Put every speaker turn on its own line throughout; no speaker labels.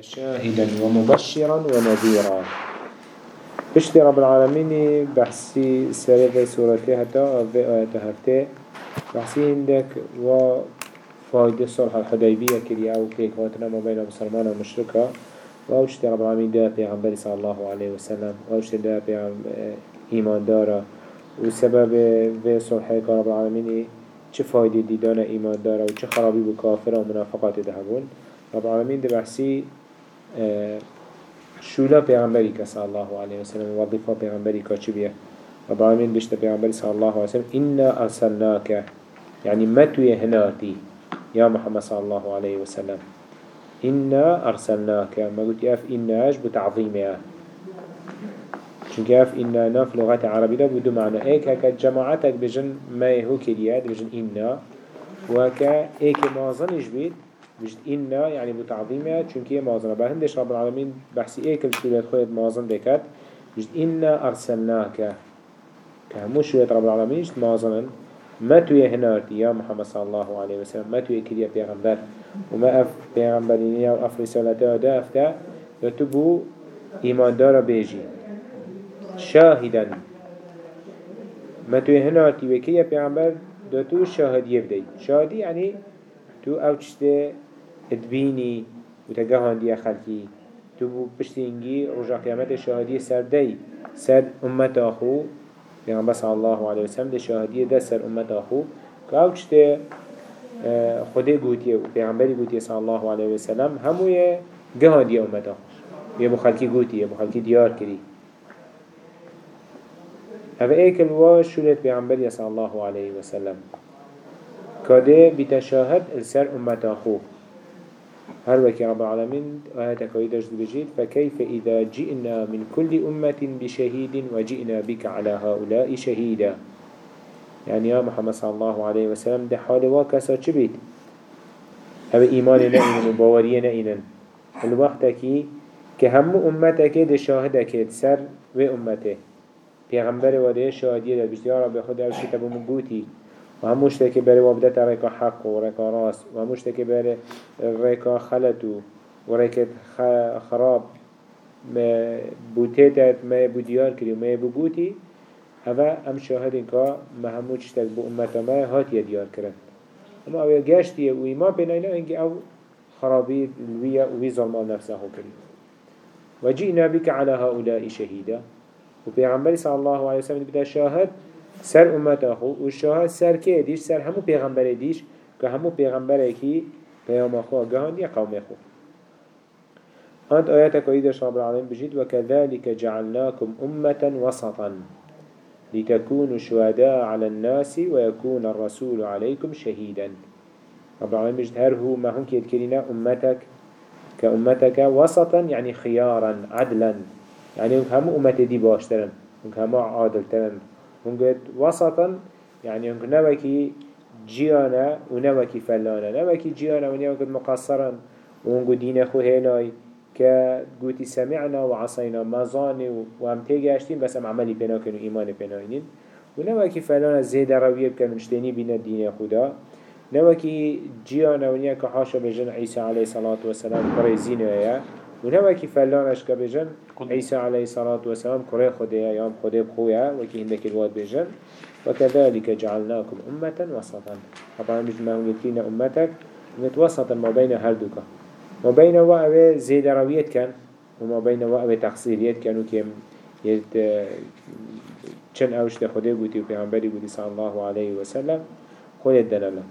شاهدا ومبشرا ونذيرا. بشتي رب العالمين بحسي سرية سورتي حتى في آيات هفته. بحسي عندك وفايدة صلح الحديبية كريا وكيك واتنا ما بين المسلمان والمشركة. ووشتي رب العالمين ده بيغمبر صلى الله عليه وسلم. ووشتي ده إيمان دارا. وسبب في صلحك رب العالمين چه فايدة ديدان إيمان دارا وچه خرابي بكافر ومنافقات دهبون. رب العالمين ده شولا پیغمبری که صلی الله علیه وسلم وظیفه پیغمبری که چی بیه؟ رب العالمین بشت پیغمبری صلی الله علیه وسلم إنا أرسلناك يعني متوي هناتي يا محمد صلى الله عليه وسلم. إنا أرسلناك ما قلت ياف إناش بتعظيمها چونك ياف إنا ناف لغة عربية بدو معنى إيك هكا جماعتك بجن ما هو كريات بجن إنا وكا إيك مازنش بيت بجد إنا يعني بتعظيمها چونك هي مازنة بهندش رب العالمين بحسي إيك الشولات خويت مازن بكات بجد إنا أرسلناك كهمو شوية رب العالمين جد مازنا ما توي هنارتي يا محمد صلى الله عليه وسلم ما توي كريا بيغمبر وما أف بيغمبرينيا وأف رسالته دا أفتا يتبو إيمان دار بيجي. شاهدا. ما توي هنارتي وكريا بيغمبر دو شاهد يبدي شاهدي يعني تو اوچته ادبینی و تگهان دیا خلکی تو بو پشتینگی رجا قیامت شاهدی سر دی سر امت آخو پیغمبر صلی الله علیه وسلم ده شاهدی ده سر امت آخو که اوچته آه، خده گوتیه و پیغمبری گوتیه صلی الله علیه وسلم هموی گهان دیا امت آخو یه بو خلکی گوتیه بو خلکی دیار کری. هذا ايكل واش شلت پیغمبری صلی الله علیه وسلم. كده بتشاهد السر امت آخو هر وكي رب العالمين آياتك ويدرج بجيد فكيف إذا جئنا من كل أمة بشهيد وجئنا بك على هؤلاء شهيدا يعني يا محمد صلى الله عليه وسلم ده حال واكسا چبيت هذا إيمان نئنا وباورية نئنا الوقت كي كهم أمتك ده شاهدك سر و أمته. پیغمبر وده شاهدية ده بجد يا رب خود تبو مقوتي و هموش تکی بره وابدت ریکا حق و ریکا راست و هموش تکی بره ریکا خلطو و ریکا خراب ما بوتيتت ما بوديار كري ما بوجوتي هذا أم شاهدين كا ما هموش تك بأمة ما هات يديار كرن أما أو جاشتي وما بيننا إنك أو خرابي الوية وي ظلم نفسه كري وجئنا بك على هؤلاء شهيدا وبيغمبر صلى الله عليه وسلم بدأ شاهد سر امت اخو و شاه سر که دیش سر همو پیغمبر دیش که همو پیغمبر اکی پیام اخو گهان یا قوم اخو انت آيات كويدة رب العالمين بجد وكذلك جعلناكم أمة وسطا لتكونوا شهداء على الناس ويكون الرسول عليكم شهيدا رب العالمين بجد هرهو ما هم كيدكرنا أمتك كأمتك وسطا يعني خيارا عدلا. يعني هم أمتي دي باشترن هم عادل ترن هنگت وسطا يعني هنگ نوكي جيانا ونوكي فلانا. نوكي جيانا ونوكي مقصرا. وهنگو دين خو هناي كقوتي سمعنا وعصينا مزاني وهم تيجاشتين بس هم عملي بناكن وإيمان بناينين ونوكي فلانا زيادة روية بك منشتيني بنا الدين خدا. نوكي جيانا ونياك حاشا بجن عيسى عليه الصلاة والسلام بريزين ويا ونوكي فلانش كبجن عيسى عليه الصلاة والسلام كره خديا يوم خدي بخويا وكي هندك الواد بجن وكذلك جعلناكم أمة وسطا طبعا مش ما قلتين أمتك متوسطا ما بين هردوك ما بين وقوة زيد رويت كان وما بين وقوة تقصيريت كانوا كيم يد چن اوش ده خده بودي و پیغمبری بودي صلى الله عليه وسلم خود دلاله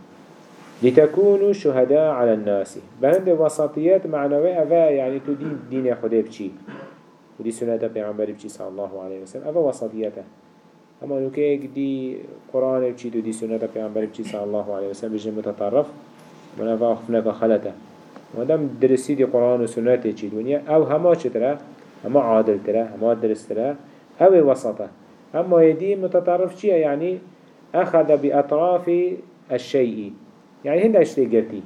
لتكونوا شهداء على الناس. بهند وسطيات معنوية أفا يعني تو دين خده بچي. ودي سنة پیغمبر بچي صلى الله عليه وسلم. أفا وسطياته أما لو كيك دي قرآن بچي تو دي سنة پیغمبر بچي صلى الله عليه وسلم بجي متطرف من أفا أخفنك خلته ودم درسي دي قرآن وسنة تشي دنيا أو هما چترا هما عادل ترا هما درس ترا أو وسطه. أما يدي متطرف چيه يعني أخذ بأطراف الشيء يعني هنده اشتي گرتی؟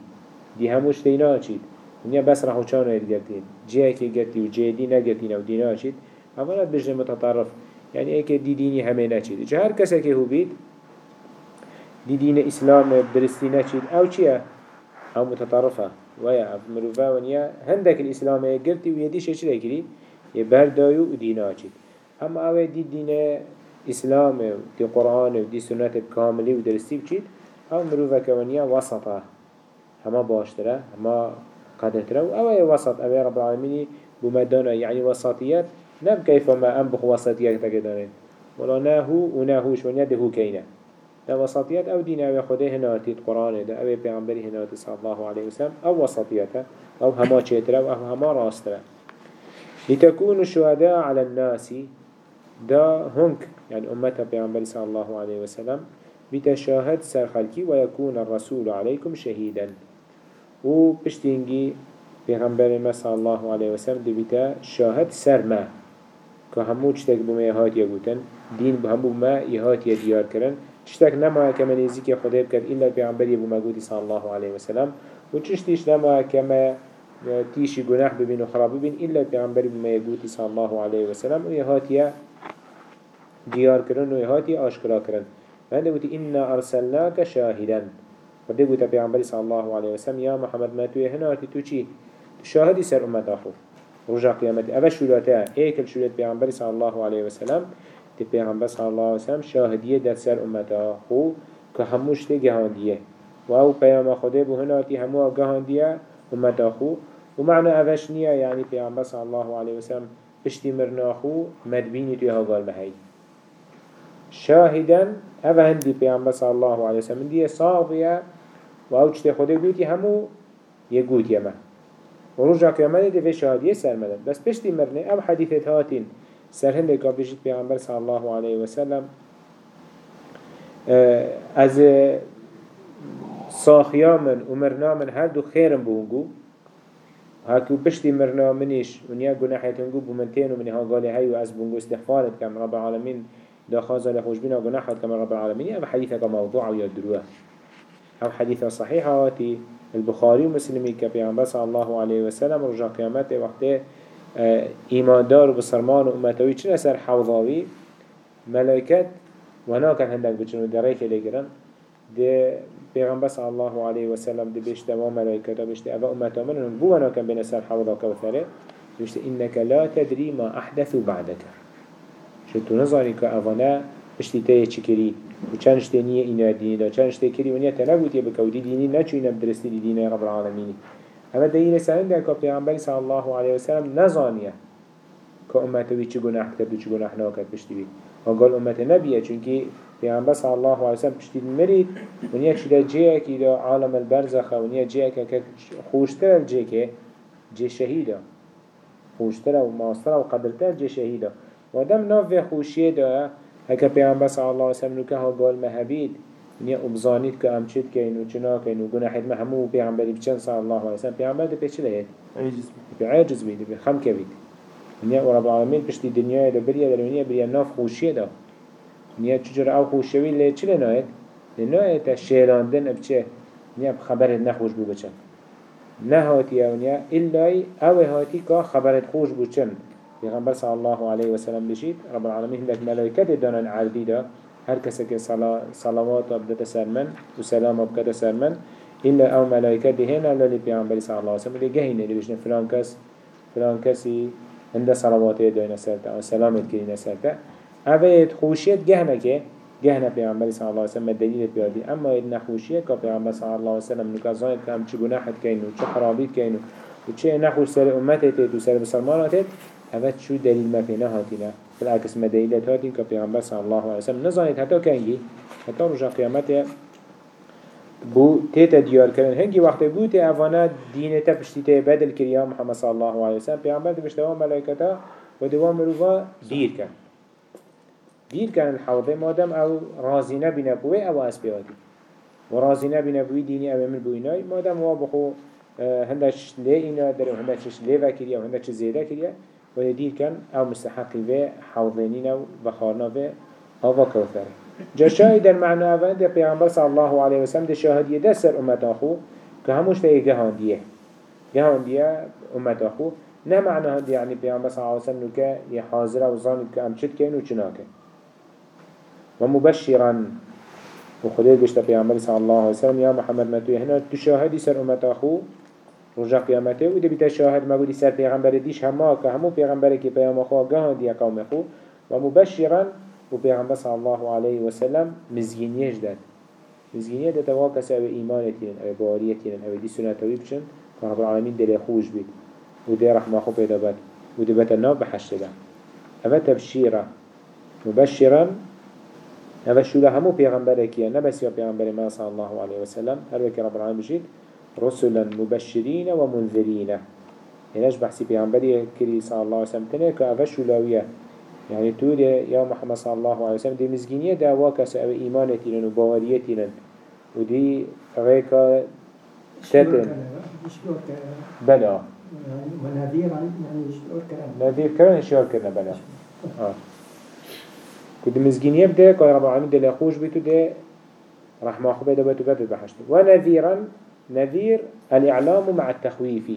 دي همو اشتي ناچید ونیا بس رحو اید گرتید جيه که گرتی و جيه دي نگرتین و دي ناچید اولا بجن متطرف. يعني ايك دي ديني همه ناچید جه هر کسی که هو بید؟ دي دين اسلام درستی ناچید أو چیه؟ أو متطرفه. ويا مروفا ونيا هندك الإسلامية قلتي ويديش إيش لكري يبردايو ودينا چيد هم اوه دي دين إسلام ودي قرآن ودي سنة كاملة ودرستي بچيد هم مروفا كونيا وسطة هما باشترا هما قدرترا اوه وسط اوه رب العالمين بمدانا يعني وسطيات نب كيف ما أنبخ وسطيات تقدرين ولا ناهو وناهوش ونيا دهو كينا ده وسطيات أو دين أو خده هناتي القرآن ده أو پیغمبری هناتي صلى الله عليه وسلم أو وسطيته أو هما چهتره أو هما راستره لتكونوا شهداء على الناس دا هنك يعني أمتها پیغمبری صلى الله عليه وسلم بتشاهد سر خلقي ويكون الرسول عليكم شهيدا. و بشتينجي پیغمبر ما صلى الله عليه وسلم دي بتا شاهد سر ما که همو چتک بومه هات یگوتن دین همو ما یهات یدیار کرن. چتك نما كما نزيك خده بكت إلا بيعنبر يبو مقودي صلى الله عليه وسلم وچشتيش نما كما تيشي گناح ببين وخراب ببين إلا بيعنبر يبو مقودي صلى الله عليه وسلم ويهاتي ديار كرن ويهاتي آشكرا كرن فهذا قلت إنا أرسلناك شاهدا. فده قلت بيعنبر صلى الله عليه وسلم يا محمد ما توي هنا هاتي توشي شاهدي سر أمت أخو. رجع قيامتي أبا شولاتها إيكل شولات بيعنبر صلى الله عليه وسلم تی پیغمبر صلی الله علیه وسلم شاهدیه در سر امتا خو که هموش تی گهاندیه. و أو پیام خوده بو هناتی همو گهاندیه امتا خو و معنی اوش نیه یعنی پیغمبر صلی الله علیه وسلم پشتی مرنا خو مدبینی توی هاگال بهی شاهدن اوه هندی پیغمبر صلی الله علیه وسلم دیه صافیه و أو چتی خوده گوتی همو یه گوتی ما و رجا قیامت دی شاهدیه سر مدن. بس پشتی مرنه أو حدیثت هاتین سر هنده که بجید پیغمبر صلی الله علیه و سلم از ساخیا من و مرنا من هر دو خیرم بونگو هاكو بشتي مرنا منيش ونيا جناحي تنجو بمنتين ومن ها قال هاي وأز بونجو استغفارت كم رب العالمين دا خازا لخوش بنا جناحات كم رب العالمين. أو حديثة موضوع ويدروه أو حديثة صحيحة واتي البخاري ومسلمي كبيعن صلى الله عليه وسلم رجع قيامته وقته ایماندار و بسرمان و امتوی چنه سر حوضاوی. ملائکت و ناکن هندک بچنو دره که لگرن. ده پیغمبر صلی الله علیه و سلم ده بشته و ملائکتا بشته اوه امتا منن بو ناکن بین سر حوضا کوثره. بشته انك لا تدري ما احدثوا بعدك شو تو نظری که آوانه بشتی تایه چی کری؟ و چند شته نیه اینا دینی؟ دا چند شته کری؟ و نیه تنبوتی بکودی دینی؟ نچو اینا بدرستی دینی رب العالمینی. هذا دليل سنن ده که پیامبر صلی الله علیه و سلم نزانیه که امت وی چه گناه کرد و چه گناه نکرد پشتی بید و قال امت نبیه چونکی پیامبر صلی الله علیه و سلم پشتی مرید و نیک شده جیه که دا عالم البرزخ و نیک جیه که خوشتر الجیه که جی خوشتر و ماستر و قدرتر و دم ناف خوشیه دا هکا پیامبر صلی الله علیه و سلم نکه ها قال مهبید نیا ابزانید که ام چید کن و چنا کن و گناهید ما همو پیغمبری بچن صلی الله علیه وسلم پیغمبر ده پیچه لید عاجز بید بید خم که بید. و رب العالمین پشتی دنیای ده بریه ده نیا بریه ناف خوشیه ده نیا چجور أو خوشیوی لید چی لناید؟ لناید تا شیراندن ابچه نیا خبرت نخوش بو بچن. نه هاتی أو نیا إلا أو هاتی که خبرت خوش بچن پیغمبر صلی الله علیه وسلم بشید. رب العالمین لك ملائکت دانن عردی ده هر کسی که صلوات بدت سرمن و سلام بدت سرمن إلا أو ملائكة دهنا للي بيعنبري صلى الله عليه وسلم اللي جهينه اللي بيشنا فلان كس فلان كسي هند صلوات دينا سرتا أو سلامت كرينا سرتا أبيت خوشيت جهنا كه جهنا بيعنبري صلى الله عليه وسلم الدليل بيادي أما إدنا خوشيت كبيعنبري صلى الله عليه وسلم نكازان كام چه گناحت كينو چه خرابيت كينو وچه نخوش سر أمته تيت وسر بسلمانات هذا شو دليل ما فينا هاتنا بالعكس مدينة هاتين كبيغمبر صلى الله عليه وسلم. نزانيت حتى كنجي حتى رجع قيامته بو تيتا ديار كرن. هنگي وقت بو تي افانا دينتا بشتي تي بدل كريا محمد صلى الله عليه وسلم. بيغمبر بشتوا ملائكتا ودوا مروفا دير كان دير كان الحوضة مادم أو رازينا بنبوه أو اسبياتي ورازينا بنبوه ديني أو من بويناي مادم هو بخو هندش ليه اينا داري وهندش ليه وكريا وهندش زيدا كريا ودير كان أو مستحقي في حوضينين وبخارنا في هوا كوثر. جا شاهد المعنى اوان ده پیغمبر صلى الله عليه وسلم ده شاهدية ده سر امت أخو که هموش ده جهان ديه. جهان ديه امت أخو. نه معنى هندي يعني پیغمبر صلى الله عليه وسلم نكا يحاضر وظانب كأم شد كين وچناك ومبشرا وخدير بشتا پیغمبر صلى الله عليه وسلم يا محمد ما هنا. تشاهدي سر امت أخو. رجع قيامته وده بيتا شاهد ما قولي سر پیغمبر ديش هما كهمو پیغمبر كي پیغمبر خواه دي قوم خو ومبشرا وبيغمبر صلى الله عليه وسلم مزجينيش داد مزجينيه داد واكس أو ايمانتين أو باريتين أو دي سنتوي بشن رب العالمين دل خوش بيت وده رحمه خو پیدا بات وده بات الناب بحشت ده هذا تبشيرا مبشرا هذا شو همو پیغمبر كيه نبس يا پیغمبر ما صلى الله عليه وسلم هر وكي رب العالمين بشيت رسلا مبشرين ومنذرين. هناش بحسي پیغمبری كري صلى الله عليه وسلم. که اوه شولاویه. يعني تو ده يا محمد صلى الله عليه وسلم دي مزجينية ده واكس أو ايمانتين و باوريتين و دي غيكا تتن بلا
ونذيرا يعني يشتغل كلام
نذير كرن اشيار كرنا بلا آه. كد مزجينية بده كاي رب العالمين ده خوش بيتو ده رحمة خبه ده بيتو بيتو بحشت ونذيرا نذير الإعلام مع التخويف.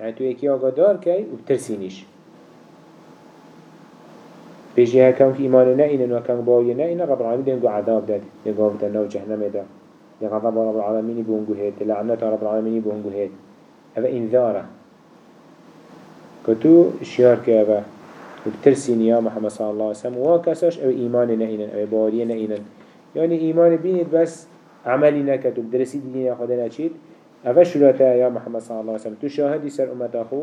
يعني تو يكي آقادار كي وبترسينيش بيجي هكام في إيمان نائنا وكان باوي نائنا رب العالمين دينجو عذاب داد. دينجو بتنو جهنم دا لغضب رب العالمين بونجو هيد لعنة رب العالمين بونجو هيد هذا إنذارة كتو شيار كابا وبترسيني يا محمد صلى الله عليه وسلم وكساش أو إيمان نائنا أو باوي نائنا يعني إيمان بينت بس عملي نكت وبدرسي ديني خدنا چيت أفش لتا يا محمد صلى الله عليه وسلم. تو شاهدي سر أمت أخو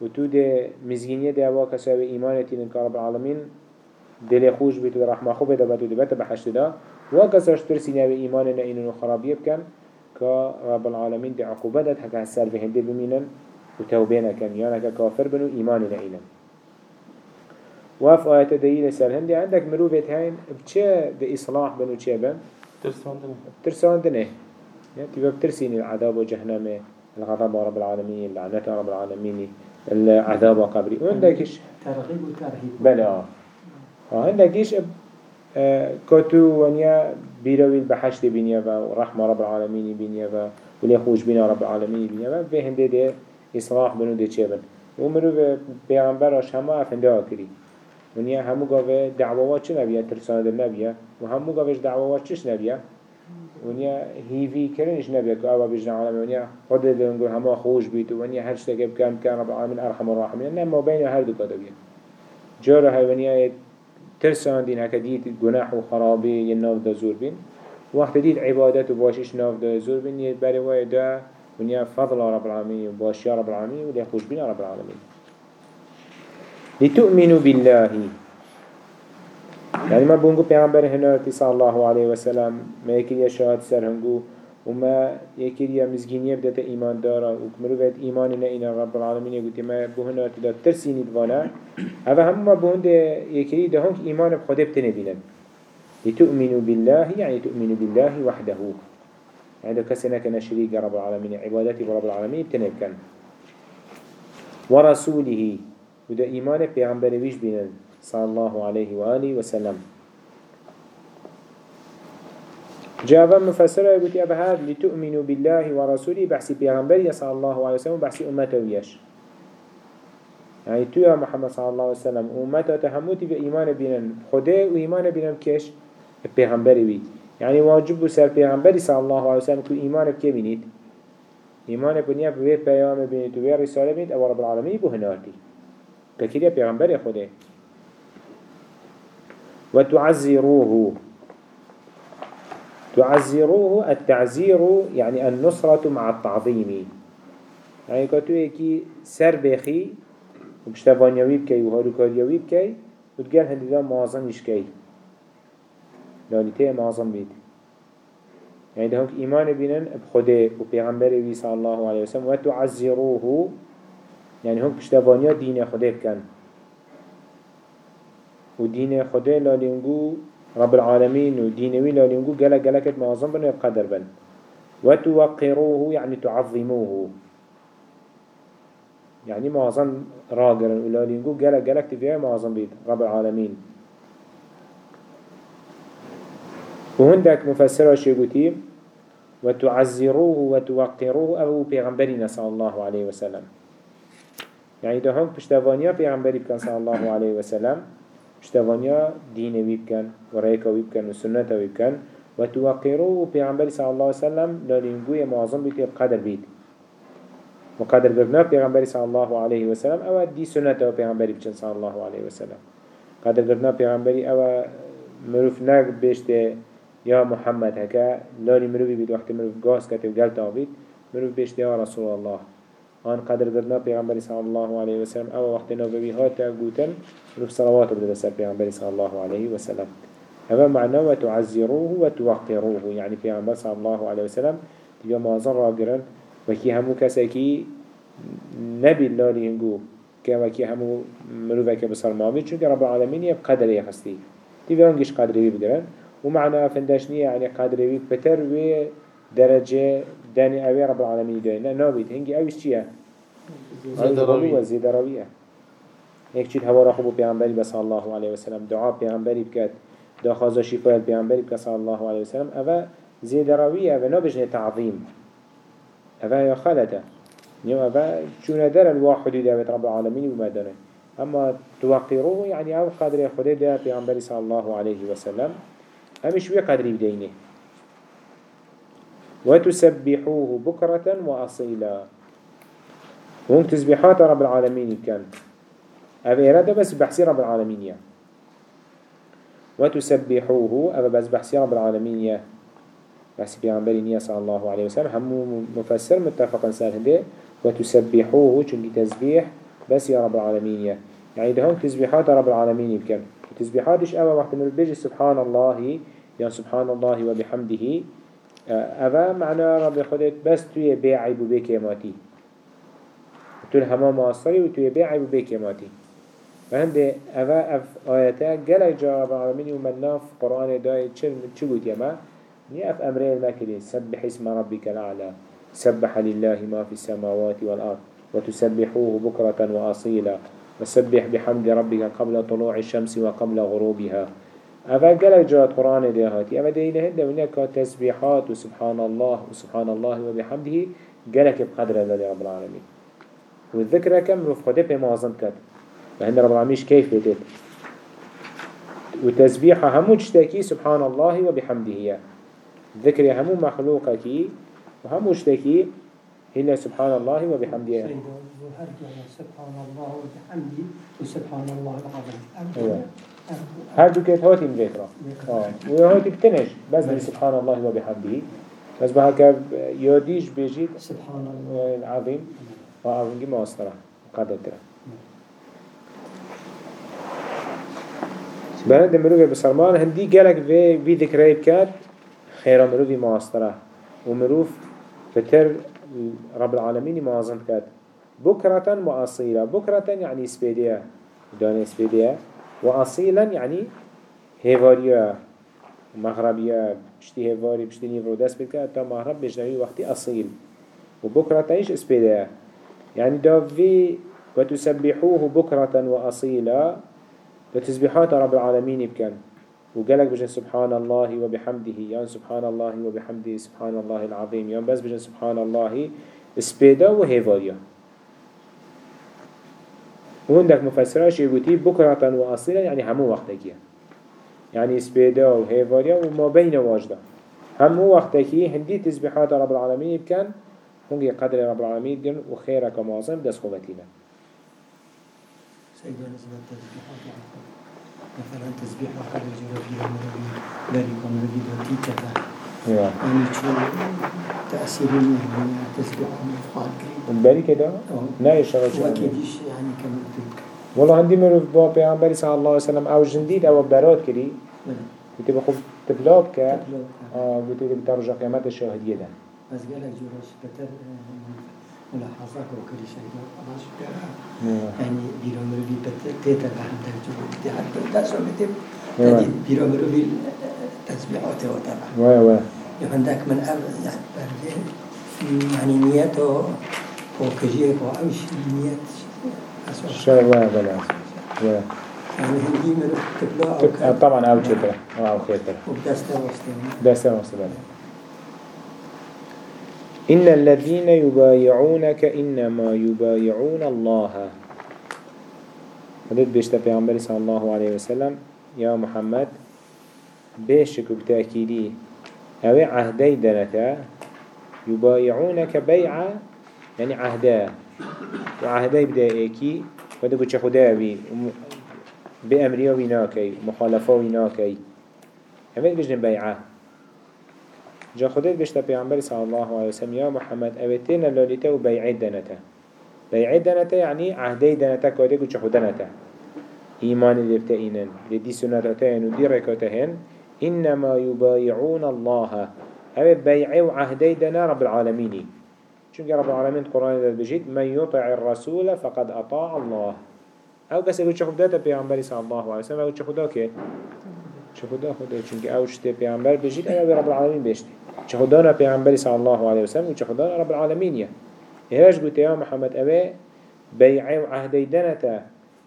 وتو ده مزجينية ده أواك سوى إيمانتي لنك رب العالمين دل خوش بيت ورحمة خو بيت بيت بيت بحشت ده. وكسرش ترسي نوى إيماننا إنه خرابيه بكن كرب العالمين دي عقوبة حكا هسال في هندي بمينا وتوبينا كان يانا كافر بنو إيماننا إنا وف آيات دليل سال هندي عندك مروفة هين بچه ده إصلاح بنو چه بن؟
ترساندنه
يعني تبقى بترسيني العذاب وجهنم الغضب رب العالمين لعنة رب العالمين العذاب قبري وعندكش
ترغيب وترهيب.
بلا آه عندكش كتو ونيا بيروي البحشت بنيا ورحمة رب العالمين بنيا ولي خوش بنا رب العالمين بنيا في هنده ده إصلاح بنو ده چه ومرو بيغمبرش همه افنده آكري ونیا همو گاوه دعوات چه نبیه ترسانه نبیه و همو گاوهش دعوات چش نبیه ونیا هیوی کرنش نبیه که آبا بجن عالم ونیا خود دلنگو همه خوش بیت ونیا هر شتاگه بکن کن رب العالمین ارحم الراحمین نه ما بین هر دو کادا بیه جاره های ونیا ترسان دین هکا دید گناح و خرابی یه ناف دا زور بین وقت دید عبادت و باشش ناف دا زور بین یه بری وای دا ونیا فضل رب العالمین و باشی رب العالمین و خوش بین رب العالمین لتؤمنوا بالله. يعني ما بونجو پیغمبر هنالتي صلى الله عليه وسلم ما يكريا شهاد سر هنگو وما يكريا مزگينية بدأت إيمان دارا وكمرو بيت إيمان إنا رب العالمين يقول ما بوهنالتي دا ترسيني دوانا هذا هم ما بوهن ده يكري ده هنك إيمان بخده بتنبينا لتؤمنوا بالله يعني تؤمنوا بالله وحده. ده كسنا كان شريك رب العالمين عبادتي رب العالمين بتنبكن ورسوله وده إيمان پیغمبر ویش بینن. صلى الله عليه وآله وسلم جابا مفسره يقول يا بهاد لتؤمنوا بالله ورسوله بحسي پیغمبر صلى الله عليه وسلم بحسي أمته ويش يعني تو يا محمد صلى الله عليه وسلم أمته تهموتي بإيمان بينن خده وإيمان بينن كيش پیغمبر وي يعني واجب سر پیغمبر صلى الله عليه وسلم كو إيمان بكي بينيد إيمان بنيا بوي پیام بينيد ووي رسالة بينيد أو رب العالمين بو هنالتي بكريا پیغمبر خوده وتعزروه. تعزروه التعزير يعني النصرة مع التعظيم. يعني كتو يكي سر بخي وبشتفانيوي بكي وهاروكاريوي بكي وتقال هنددا معظم يشكي. لانيته معظم بيت. يعني ده هنك إيمان بينن بخده وبيغمبر صلى الله عليه وسلم. وتعزروه. يعني هم پشتوانیا دين خدا بكن و دين خدا لالينجو رب العالمين و لالينجو جلا جلا كت معظم بن بقدر بن. وتوقروه يعني تعظموه يعني معظم راجر و لالينجو جلا جلا كتفيها معظم بيت رب العالمين وهندك مفسره شيء وتعزروه وتوقروه أبو بيغمبرنا صلى الله عليه وسلم يعني ده هم پشتوانيا پیغمبری بکن صلى الله عليه وسلم پشتوانيا دينوي بكن ورأيكوي بكن وسنتوي بكن وتوقيرو پیغمبری صلى الله عليه وسلم لالنگوی معظم بيت بقدر بيت وقدر قرنا پیغمبری صلی الله علیه و سلم أو دی سنت أو پیغمبری بچن صلی الله علیه و سلم. قدر قرنا پیغمبری أو مروف نگ بشته یا محمد هکا لالی مروفی بید وقت مروف گاز کتی و گلت مروف بشته یا رسول الله. آن قدر قرنا پیغمبری صلی الله علیه و سلم أو وقت نوبوی هاتا گوتن مروف صلوات بده سر پیغمبری صلی الله علیه و سلم. هذا معناه وتعزروه وتوقروه يعني عمر صلى الله عليه وسلم تبقى مازن راقرن وكي همو كساكي نبي الله لهنگو كي همو مروفا كبصر مامي چونك رب العالمين يب قدر يخستي تبقى انجيش قدر بقرن ومعنى فندشنية يعني قدر بتر و درجة داني اوي رب العالمين داينا نابد هنگي اوش چيه؟ زيادة روية هيك چيت هوا رخبو پیغمبری بس الله عليه وسلم دعا پیغمبری بكت دا خازا شفاء البيعنبري بك صلى الله عليه وسلم أفا زيادة روية أفا نبجنه تعظيم أفا يا خالته نيو أفا شون در الواحد دابت رب العالمين وما داره. أما توقروه يعني أو قدر خده دا بيعنبري صلى الله عليه وسلم أمش وي قدر بدينه وتسبحوه بكرة وأصيلا. هم تسبيحات رب العالمين كان. أفا إرادة بس بحسي رب العالمين يعني وتسبحوه أبا بس بحسي رب العالمين يا. بحسي بيعنبري نية صلى الله عليه وسلم. هم مفسر متفقا سال هنده. وتسبحوه چونك تسبيح بس يا رب العالمين يعني ده هم تسبيحات رب العالمين يبكن تسبيحاتش أبا وقت من البيج سبحان الله يا سبحان الله وبحمده أبا معنى رب خدت بس توي بيعيب بيك يماتي تول هما ماصري وتوي بيعيب بيك يماتي فهند أفا أف آياتا قلق جا رب العالمين ومنا في قرآن داي چه قلت يما ني أف أمرين المكري سبح اسم ربك الأعلى سبح لله ما في السماوات والأرض. وتسبحوه بكرة وأصيلا وسبح بحمد ربك قبل طلوع الشمس وقبل غروبها. أفا قلق جا قرآن دهاتي أفا دينا هند منك تسبيحات وسبحان الله وسبحان الله وبحمده قلق بقدر الله رب العالمين والذكر كم رفقه بما أظن فهند رب العالمين كيف بيتت وتسبيح همو جتاكي سبحان الله وبحمده ذكر همو مخلوقك وهمو جتاكي إلا سبحان الله وبحمده
سبحان الله وبحمده وسبحان الله العظيم.
هر دو كيت هاتي مذكرة آه. وهاتي بتنش. بس سبحان الله وبحمده. بس بهاك يوديش بيجيت.
سبحان الله.
العظيم وعظيم ما أصدره قدر تره بلد مروفي بسرمان. هندي قالك في في ذكرى بكات خير مروفي معاصرة ومروف فتر رب العالمين معظم كات. بكرة وأصيلة بكرة يعني سبيدية داني سبيدية وأصيلا يعني هيفاريا مغربية بشتي هيفاري بشتي نيفرو دس بكات تا مغرب بجنوي وقتي أصيل وبكرة إيش سبيدية يعني دا في وتسبحوه بكرة وأصيلا فتسبيحات رب العالمين بكن وقالك بجن سبحان الله وبحمده يعني سبحان الله وبحمده سبحان الله العظيم يعني بس بجن سبحان الله سبيدا وهيفايا وهندك مفسراش يقولي بكرة وأصيلا يعني همو وقتك يعني سبيدا وهيفايا وما بين واجدا. همو وقتك هندي تسبيحات رب العالمين بكن هنجي قدر رب العالمين بكن وخيرك معظم دس خوبتنا
سيدنا نسبة تسبيحات مثلا تسبيح جرى فيها مربي ذلك دوتي كذا يعني شو تأثير يعني تسبيح مفعال قريب
بالي كده نا يشتغل شو
وأكيدش يعني كما قلت
والله عندي مروف با پیامبری صلی الله علیه وسلم آو جندید أو برات کری. گوتی بخوب تبلاب که آه گوتی بترجع قیامت شاهدیه ده
بس قالك جورش بتر ملاحظات وكل شيء خلاص يعني بيرامر بي تيتا بهم ترجمة دي حتى تاسو بتم تدي بيرامر بي تسبيحات وتبع
واه واه
عندك من أب يعني نيته وكجيه وأمش نيات
شاء واه بلا واه
يعني هندي من تبلا
طبعا أو شترة أو خيترة
وبدسته وستين
دسته وسبلا إن الذين يبايعونك إنما يبايعون الله. حدث بيشتا پیغمبر صلى الله عليه وسلم. يا محمد بيشك بتأكيدي. أو عهدي دنتا يبايعونك بيعة يعني عهده وعهده يبدأ إيكي. وده قد خدا بي بأمريا ويناكي. مخالفة ويناكي. همين بجن بيعة. جا خدت بشتا پیغمبر صلى الله عليه وسلم يا محمد اوتين لوليته وبيعي دنته بيعي دنته يعني عهدي دنته كوده قد خدنته إيمان اللي بتأينن لدي سنتتين ودي ركاتهن إنما يبايعون الله. هذا بيعي وعهدي دنا رب العالمين. چونك رب العالمين القرآن بجيت من يطع الرسول فقد أطاع الله. أو بس اگه چه خدا تا پیامبری صلی الله علیه و سلم أو چه خدا که چه خدا که اوش ته پیامبر بجید اما رب العالمین بشتی چه خدا نا پیامبری صلی الله علیه و سلم و چه خدا رب یه هرش گوته یا محمد؟ اوه بیع و عهدی دنتا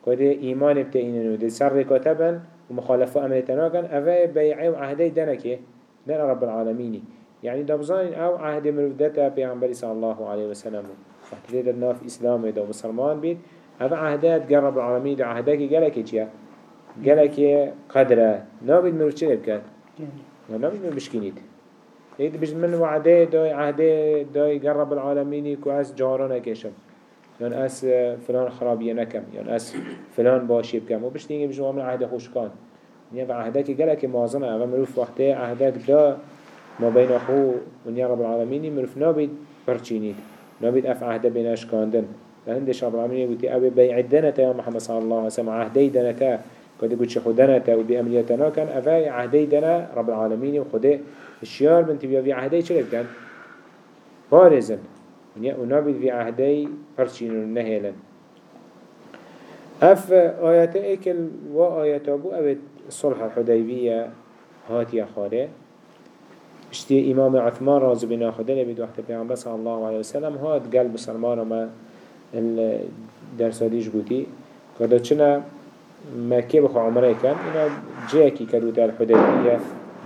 کده ایمان بتینن و ده سر رکاتبن و مخالفة أمر تناکن اوه بیع و عهدی دنکه دن رب العالمینی يعني دبزان أو عهد مرودتا پیامبری صلی الله علیه و سلم وقتی ده ناف إسلام ده مسلمان بید هذا عهدات قرب العالمين ده عهدك جلك إيشيا جلك قدرة. نابد مروش چه بكت نابد من بشكينيت هيد بجد من وعده داي عهده داي قرب العالمين كو أس جارنا يعني أس فلان خرابية نكم يعني أس فلان باشي بكم وبشتيني بجد من عهده خوش كان يعني عهدك جلك معظمه أما مروف وقته عهدك دا ما بين أخو ونيا رب العالمين مروف نابد برچينيت نابد أف عهده بيناش كاندن فهندش رب العالمين يقول أبي بيع دنتا يا محمد صلى الله عليه وسلم عهدي دنتا. قد يقول شخو دنتا وبأمنيتنا كان أفاي عهدي دنا رب العالمين وخده الشيار من تبيا في عهدي شرب كان بارزا ونابد في عهدي فرشين النهيلا أف آيات إيكل وآيات أبو أبد صلح الحديبية هاتي خاره اشتي إمام عثمان رازو بنا خده لبيد وقت پیغمبر صلى الله عليه وسلم هات قلب سلمان وما درسادیش گوتی کدا چنا مکه بخوا عمره کن اینا جاکی کدو در حدیبیه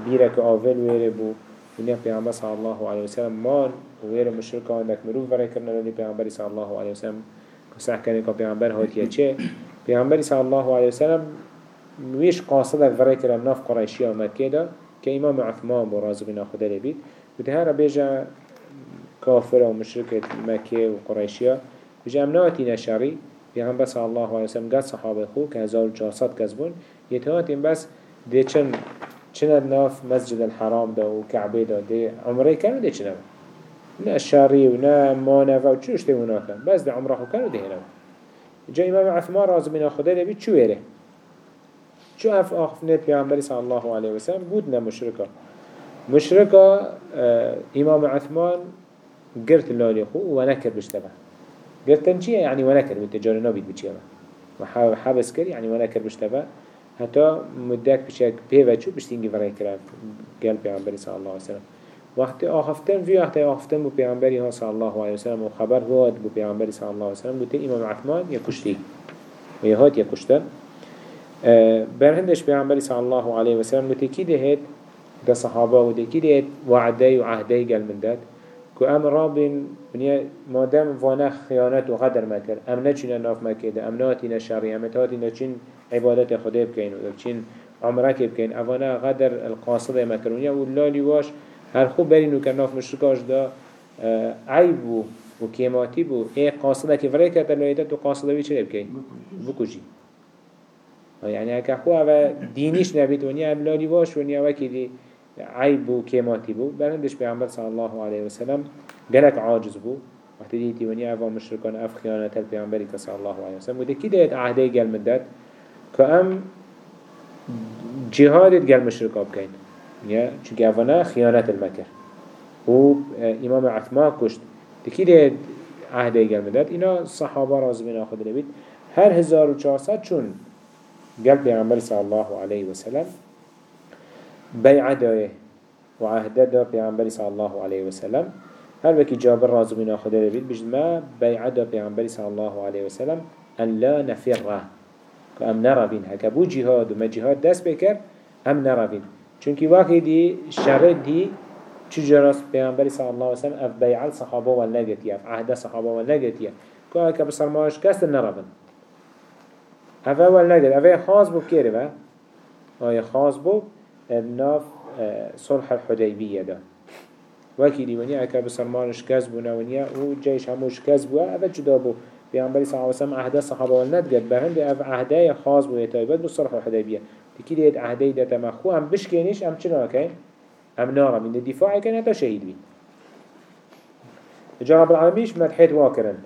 بیرک آول اینا پیامبر صلی الله علیه وسلم. مان ویره مشرکان دک مروف برای کردن لی پیامبر صلی الله علیه وسلم کسح کنه که پیامبر هاتیه چه؟ پیامبر صلی الله علیه وسلم ویش قاصدك برای کردن ناف قریشی آمد که دا؟ که عثمان بو رازو بنا خدا لبید بده هر بیجا کافر و مشرک مکه و قریشیه بجا امناتي نشري پیغمبر بس الله عليه وسلم قد صحابه خو که 1400 کس بون. بس ده چن چند ناف مسجد الحرام ده و كعبه ده ده عمره كانوا ده چنو نه الشاري و نه مانفه و چوش ده هناكن بس ده عمره خو كانوا ده هنو جا إمام عثمان راز من خدا ده بید چو ویره چو اف آخفنت پیغمبر صلی الله عليه وسلم بود نه مشرکا. مشرکا امام عثمان قرت اللالي خو و نكر بشتبه قلتن چیه؟ يعني وأنا كر بالتجارة نابيد بچيه ما. حابس كر يعني وأنا كر بشتبه حتى مدك بشك بيوه چو بشتينجي فرای کرد. قال پیغمبری صلى الله عليه وسلم وقت آخفتن في وقت آخفتن بو پیغمبری ها صلى الله عليه وسلم و خبر هاد بو پیغمبری صلى الله عليه وسلم بوتين امام عثمان يكشتي ويهات يكشتن برهندش پیغمبری صلى الله عليه وسلم بوتي كي دهت ده صحابه و ده دهت وعده و عهده قال من داد. كو ام رابين بنيا یعنی مادم وانا خيانات غدر مكر ام نچين ناف مكيده ام ناتين شري ام تاتين نچين عبادت خدای بكين و نچين عمرك بكين اوانا غدر القاصد مكرونيا و لالي واش هر خوب برينو ناف مشركاش دا عيب و و كيماتي بو. اي قاصده كي فريكا تلويتت تو قاصده بي چه بكين بكوجي يعني هكا خواه دينيش نبيت ونيا ام لالي واش ونيا وكي دي عيب بو كيماتي بو بلندش بيعمل صلى الله عليه وسلم قالك عاجز بو وقت ونيا أفا مشركان أف خيانة البيعنبري صلى الله عليه وسلم وده كده عهده قال مدد كأم جهاد قال مشركا بكين يا چونك أفنا خيانة المكر و إمام عثمان كشت تكيد عهده قال مدد إنا الصحابة رازمين أخذ لبيت هر هزار و چون قال بيعنبري صلى الله عليه وسلم بيعه دايه وعهده دا بيعنبري صلى الله عليه وسلم هر وكي جابر رازو من خدا لبيت بجد ما بيعه دا بيعنبري صلى الله عليه وسلم أن لا نفره كأم نرى بين هكا بو جهاد وما جهاد دست بكر أم نرى بين چونك واقعي دي شرط دي چجراس بيعنبري صلى الله عليه وسلم أف بيع الصحابة والنقتية أف عهد الصحابة والنقتية كأكا بصرماش كاست نرى بين أفا والنقت أفا خاص بو كيري آية خاص بو؟ بناف صلح الحديبية ده وكي دي ونيا اكا بسرمان شكاز بونا ونيا وجيش همو شكاز بوا افا جدا بو. پیامبری صلی الله علیه و سلم عهد صحابه ولند قد بهند اف عهده خاص بو يتایبت بو صلح الحديبيه تكي ديت عهده ده تمخو ام بشكينش ام چنا كاين ام نارا من الدفاع كان حتى شهيد بي جا رب العالمين مدحيت واكرن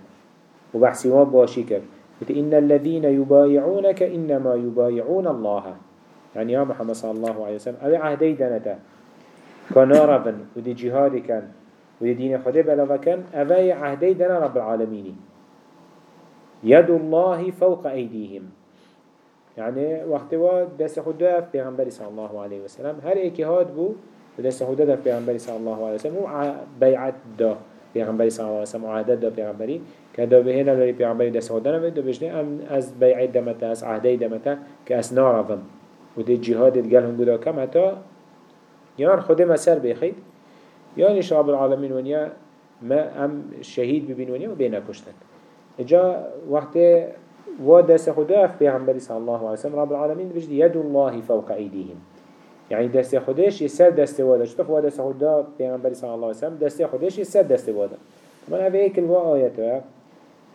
وبحسي واب باشي كر إن الذين يبايعونك إنما يبايعون الله. يعني يا محمد صلى الله عليه وسلم أبي عهدي دانتا كنارا ودي جهاد كان ودي دين خده بلا كان أبي عهدي دانا رب العالمين. يد الله فوق أيديهم. يعني وقت واد دست خدا في پیغمبر صلى الله عليه وسلم. هر ايكي هاد بو دست خدا في پیغمبر صلى الله عليه وسلم. بيعت دا پیغمبری صلی الله علیه و سلم عهد دا پیغمبری. که دا به هنا لری پیغمبری دست خدا نمید دا بجنه از بیعت دمتا از عهده دمتا که از و دی جهاد دگل هم بودا کم حتی یان خود مسر بخید. یان رب العالمین ونیا ما ام شهید ببین ونیا و بین کشتن. جا وقت و دست خدا اف پیغمبری صلی الله علیه و سلم رب العالمین بجد ید الله فوق ایدیهم. يعني دست خودش يسر دست وادا شطف وادا سخودا پیغمبر صلى الله عليه وسلم دست خودش يسر دست وادا طبعا هذا هيك الوا آياته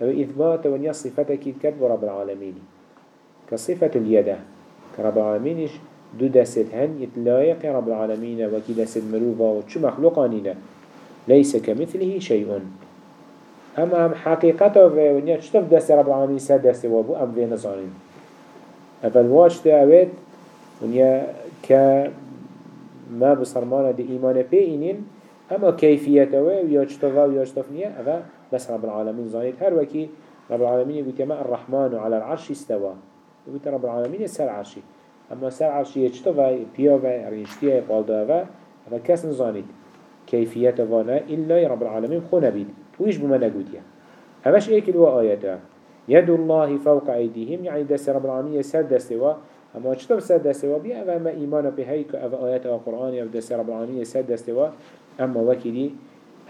هو إثبات ونيا صفتك كتب رب العالمين كصفة اليد كرب العالمين دو دست هن يتلايق رب العالمين وكي دست مروفا وشو مخلوقانينا ليس كمثله شيء أما أم حقيقته ونيا شطف دست رب العالمين سر دست وابو أم في نظارين أفل واش تأويت ونيا که ما بسرمانه دی ایمان پی اینین اما کیفیت و یا چطفا و یا چطف نیه اوه بس رب العالمین زانید. هر وکی رب العالمین يقول يما الرحمن على العرش استوى يقول رب العالمين سر عرشي أما سر عرشي يجتوى بيوى ريشتيا قالدوى فكاس نزانيد كيفية وأنا إلا رب العالمين خو نبيد ويش بما نقوديا همش ايك الوا آياته يد الله فوق أيديهم يعني دست رب العالمين سر دستوا اما چطور سر دستوا بیا أو اما ایمان به هی که أو قرآن أو دست رب العالمین سر دستوا اما وكذي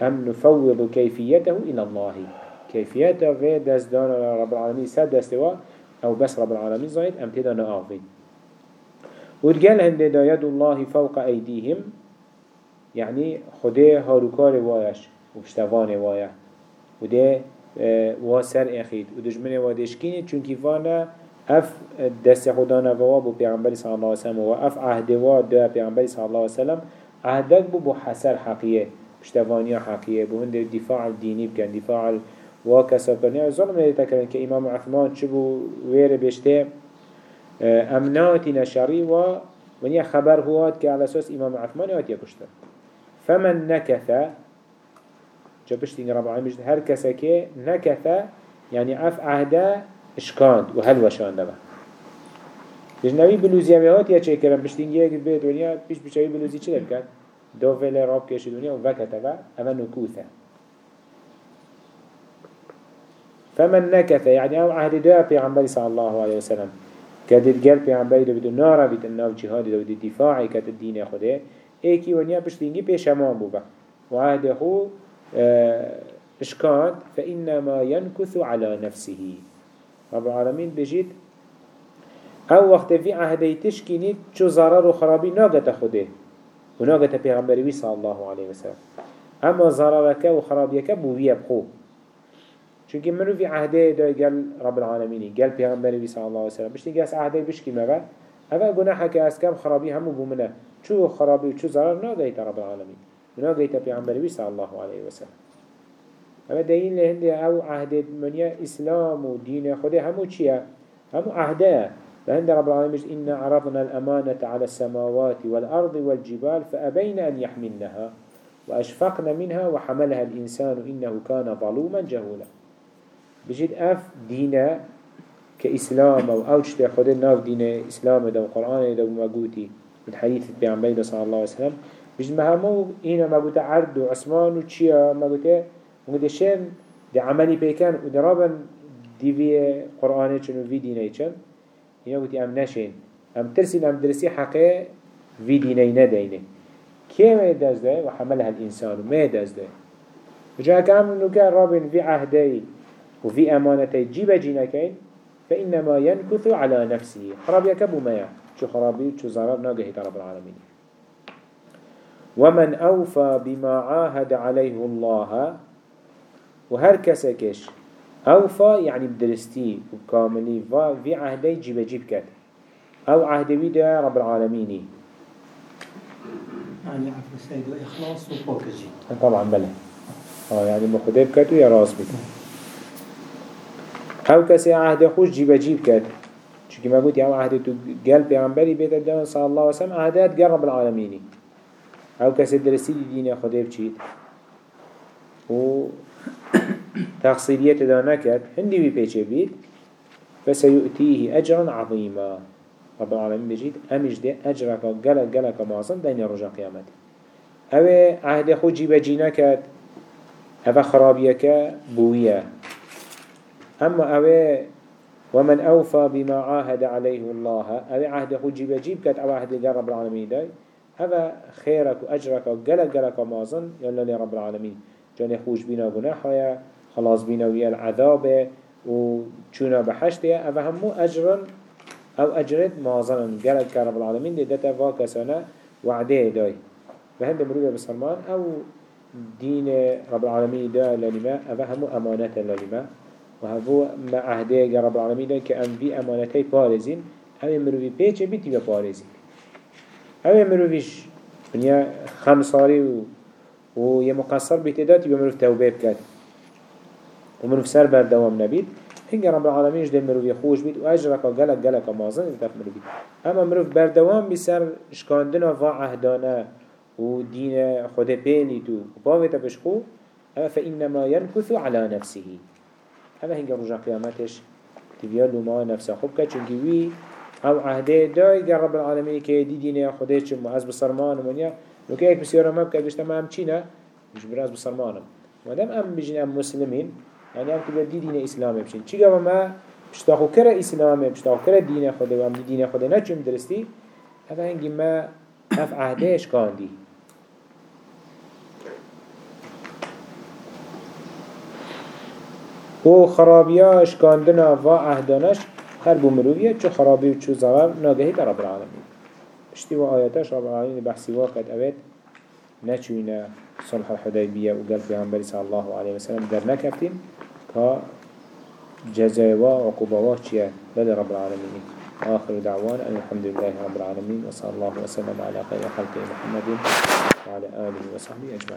هم نفوض كيفيته إلى الله كيفيته في دست دان رب العالمين سر دستوا أو بس رب العالمين. زايد أم تدا نآفين وتقال هند يد الله فوق أيديهم. يعني خده هاروكار وايش وبشتوان وايا وده واسر اخيد ودجمن وادشكيني چونكي فانا اف دست خدا نوا بو پیغمبر صلی الله علیه وسلم و اف عهد و دو پیغمبر صلی الله علیه وسلم عهدك بو حسر حقیه پشتوانی حقیه بو هند دفاع دینی بکن دفاع و کسا ظلم نیتا کرن که عثمان چه بو ویر بشته آه، امناتی نشری و ونیا خبر هواد که على أساس امام عثمان یاد یکشتن فمن نكث جا بشتين رب العالمين هر كسا كي نكث يعني اف عهده اشکاند و هل وشان دبا بلوزی همه هات یا چه کرم بشتینگی اگه به دنیا پیش بچه بلوزی چه در کرد؟ دو فعل راب کشی دنیا و وکت با اما نکوثه فمن نكث يعني أو عهد دعا پیغمبر صلى الله عليه وسلم كدد قال پیغمبر دو بدو نارا بيت الناو جهاد دو بدو دفاعي كت الدين خده ايكي ونيا بشتينجي بيش أمان بوبا وعهد خو اشكاد فإنما ينكث على نفسه. رب العالمين بجيت آو وقت في عهده تشكيني چو ضرر و خرابي ناقت خوده. و ناقت پیغمبری صلى الله عليه وسلم اما ضررك و خرابيك بوية بخو. چونكي منو في عهده دا قال رب العالمين قال پیغمبری صلى الله عليه وسلم بشتي قاس عهده بشكي مبا اما گناحك اسكام خرابي همو بومنه چو خرابي و چو ضرر ناقت رب العالمين ناقت پیغمبری صلى الله عليه وسلم اما دين لهند أو عهد منيا اسلام و دين خده همو چيه همو عهده. لهند رب العالمين إن عرضنا الأمانة على السماوات والأرض والجبال فأبين أن يحملنها وأشفقن منها وحملها الإنسان إنه كان ظلوما جهولا. بجد أف دينا كإسلام أو أوجت خد الناف دين إسلام دو قرآن دو مقوتي من حديث بيعمل صلى الله عليه وسلم. بجد مهمو هنا مقوت عرض وعثمان وشيا مقوته ودشن دي عملي بيكن ودرابن دي في قرآن چنو في ديني چن هنا قلت ام نشين. ام ترسين ام درسي حقه في ديني ندينه كي ما يدز ده وحملها الإنسان ما يدز ده وجاء كام نوكا رابن في عهدي. وفي أمانتي جيب جينكين فإنما ينكث على نفسه. خراب يكبو مايا شو خرابي شو زرار ناقه رب العالمين. ومن أوفى بما عاهد عليه الله وهر كسكش. أوفى يعني بدرستي وكاملي في عهدي جيب جيب كت أو عهدي بيدا رب العالمين.
يعني عفو السيد وإخلاص وفوكجي
طبعا بله آه يعني مخده بكت ويا راس بك أو كسي عهد خوش جيب جيب كت شو كما قلت يا عهد تو قلب بيعنبري بيت الدين صلى الله وسلم عهدات قال رب العالمين أو كسي درستي دين خده بچيت و تقصيرية دا نكت هندي بي بيچه بيت فسيؤتيه أجرا عظيما رب العالمين بجيت أمش دي أجرك قلق قلق معظم دين رجا قيامته أو عهد خود جيب جينكت أو خرابيك بوية أما أو ومن أوفى بما عاهد عليه الله أو عهد خود جيب جيب كت أو عهد رب العالمين داي. هذا خيرك وأجرك قلق قلق معظم يلا لرب العالمين. جاني خوش بنا گناحايا خلاص بينا ويا العذاب و چونا بحشتيا أو همو اجرا أو أجرت مازنا قالت كرب العالمين دي دتا واكسانا وعده داي. فهند مروبة بسلمان أو دين رب العالمين دا للما أو همو أمانة للما وهذو ما عهده رب العالمين كأن في امانتي بارزين أو مروبة بيچه بيتي بارزين أو مروبيش ونيا خمساري و و یه مقصر بیتداتی به مروف توبه بکد و مروف سر بردوام نبید. هنگه رب العالمینش دل مروفی خوش بید و اجرکا گلک گلک مازن انتف مروفی اما مروف بردوام بی سر شکاندن و عهدانه و دین خود پیلیتو و باویتا اما فإنما ينكث على نفسه. اما هنگه رجا قیامتش تبيالو ما نفسه خوب که چونکه وی أو عهده دای رب العالمین که دی دین خودش چون از بسرمان و منیا لو كيك بسيارة ما بكت بيشتا ما ام چينا مش براز بسرمانم مادام ام بجين ام مسلمين يعني ام تبقى دي دين اسلامي بشين چي قبا ما بشتاخو كرا اسلامي بشتاخو كرا دين خوده وام دي دين خوده نچم درستي هذا هنگي ما اف عهدهش كان دي و خرابياش كاندنا و عهدانش هر بمروية چو خرابي و چو ضرر ناقهي رب العالمين اشتي وآياتش رب العالمين بحثي واقعد أبد نچوينا صلح الحديبية وقال في عمبالي صلى الله عليه وسلم در نكفتين كا جزاء وعقوبة چيا لدى رب العالمين آخر دعوان أن الحمد لله رب العالمين وصلى الله وسلم على خير خلقه محمد وعلى آله وصحبه أجمعين